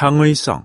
창의성.